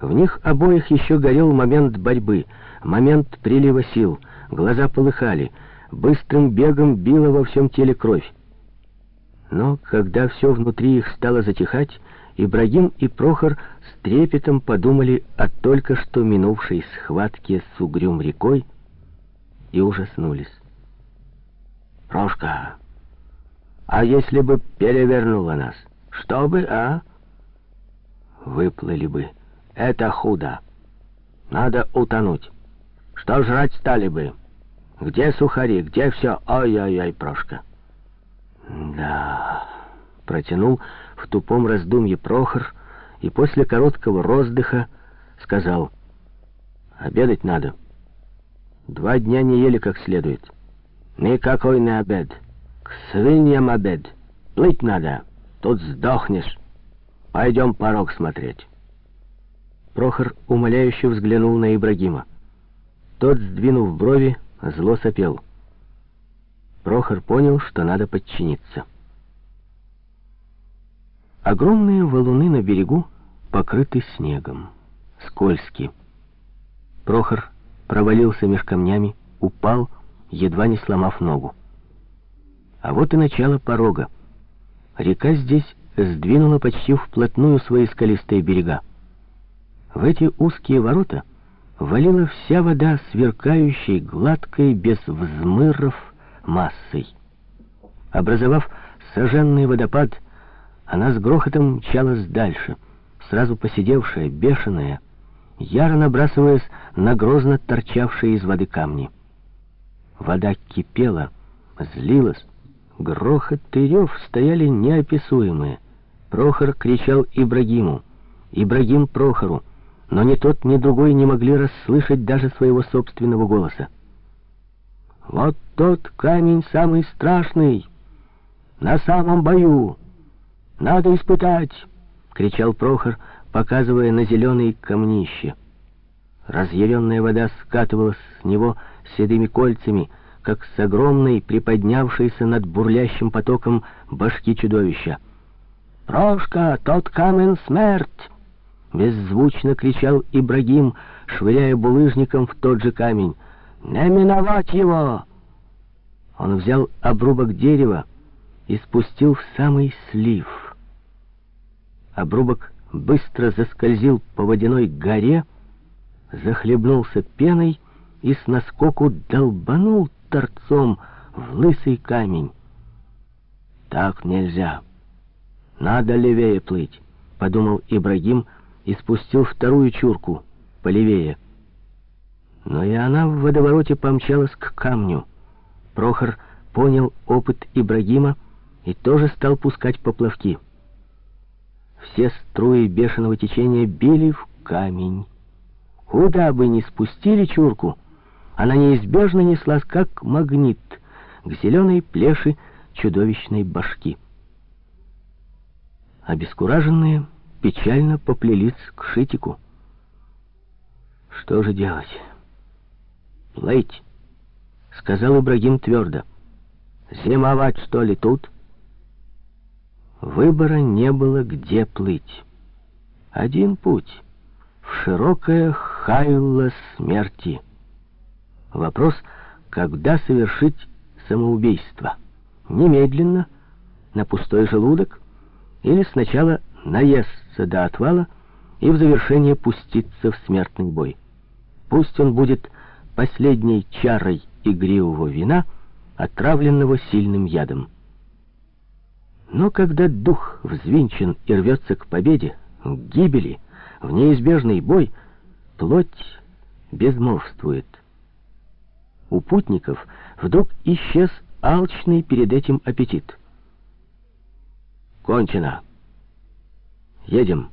В них обоих еще горел момент борьбы, момент прилива сил. Глаза полыхали, быстрым бегом била во всем теле кровь. Но когда все внутри их стало затихать, Ибрагим и Прохор с трепетом подумали о только что минувшей схватке с угрюм рекой и ужаснулись. «Прошка, а если бы перевернула нас, что бы, а?» «Выплыли бы. Это худо. Надо утонуть. Что жрать стали бы? Где сухари, где все? Ой-ой-ой, Прошка!» «Да...» — протянул в тупом раздумье Прохор и после короткого роздыха сказал, «Обедать надо. Два дня не ели как следует. Никакой не обед. К свиньям обед. Плыть надо. Тут сдохнешь. Пойдем порог смотреть». Прохор умоляюще взглянул на Ибрагима. Тот, сдвинув брови, зло сопел. Прохор понял, что надо подчиниться. Огромные валуны на берегу покрыты снегом, скользкие. Прохор провалился меж камнями, упал, едва не сломав ногу. А вот и начало порога. Река здесь сдвинула почти вплотную свои скалистые берега. В эти узкие ворота валила вся вода, сверкающей, гладкой, без взмыров массой. Образовав сожженный водопад, она с грохотом мчалась дальше, сразу посидевшая, бешеная, яро набрасываясь на грозно торчавшие из воды камни. Вода кипела, злилась, грохот и рев стояли неописуемые. Прохор кричал Ибрагиму, Ибрагим Прохору, но ни тот, ни другой не могли расслышать даже своего собственного голоса. «Вот тот камень самый страшный, на самом бою!» «Надо испытать!» — кричал Прохор, показывая на зеленые камнище. Разъяренная вода скатывалась с него седыми кольцами, как с огромной, приподнявшейся над бурлящим потоком башки чудовища. «Прошка, тот камень смерть!» Беззвучно кричал Ибрагим, швыряя булыжником в тот же камень. «Не миновать его!» Он взял обрубок дерева и спустил в самый слив — Обрубок быстро заскользил по водяной горе, захлебнулся пеной и с наскоку долбанул торцом в лысый камень. «Так нельзя. Надо левее плыть», — подумал Ибрагим и спустил вторую чурку, полевее. Но и она в водовороте помчалась к камню. Прохор понял опыт Ибрагима и тоже стал пускать поплавки. Все струи бешеного течения били в камень. Куда бы ни спустили чурку, она неизбежно неслась, как магнит, к зеленой плеши чудовищной башки. Обескураженные печально поплелись к шитику. «Что же делать?» «Плыть», — сказал Ибрагим твердо. «Зимовать, что ли, тут?» Выбора не было, где плыть. Один путь — в широкое хайло смерти. Вопрос, когда совершить самоубийство? Немедленно, на пустой желудок, или сначала наесться до отвала и в завершение пуститься в смертный бой. Пусть он будет последней чарой игривого вина, отравленного сильным ядом. Но когда дух взвинчен и рвется к победе, к гибели, в неизбежный бой, плоть безмолвствует. У путников вдруг исчез алчный перед этим аппетит. «Кончено! Едем!»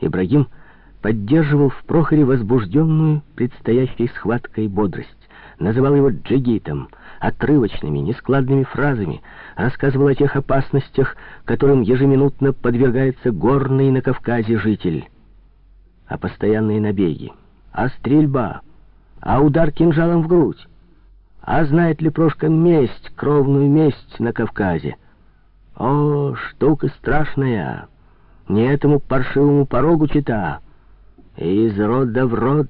Ибрагим поддерживал в Прохоре возбужденную предстоящей схваткой бодрость, называл его джигитом — отрывочными, нескладными фразами, рассказывал о тех опасностях, которым ежеминутно подвергается горный на Кавказе житель. А постоянные набеги, а стрельба, а удар кинжалом в грудь. А знает ли Прошка месть, кровную месть на Кавказе? О, штука страшная! Не этому паршивому порогу чита. и из рода в род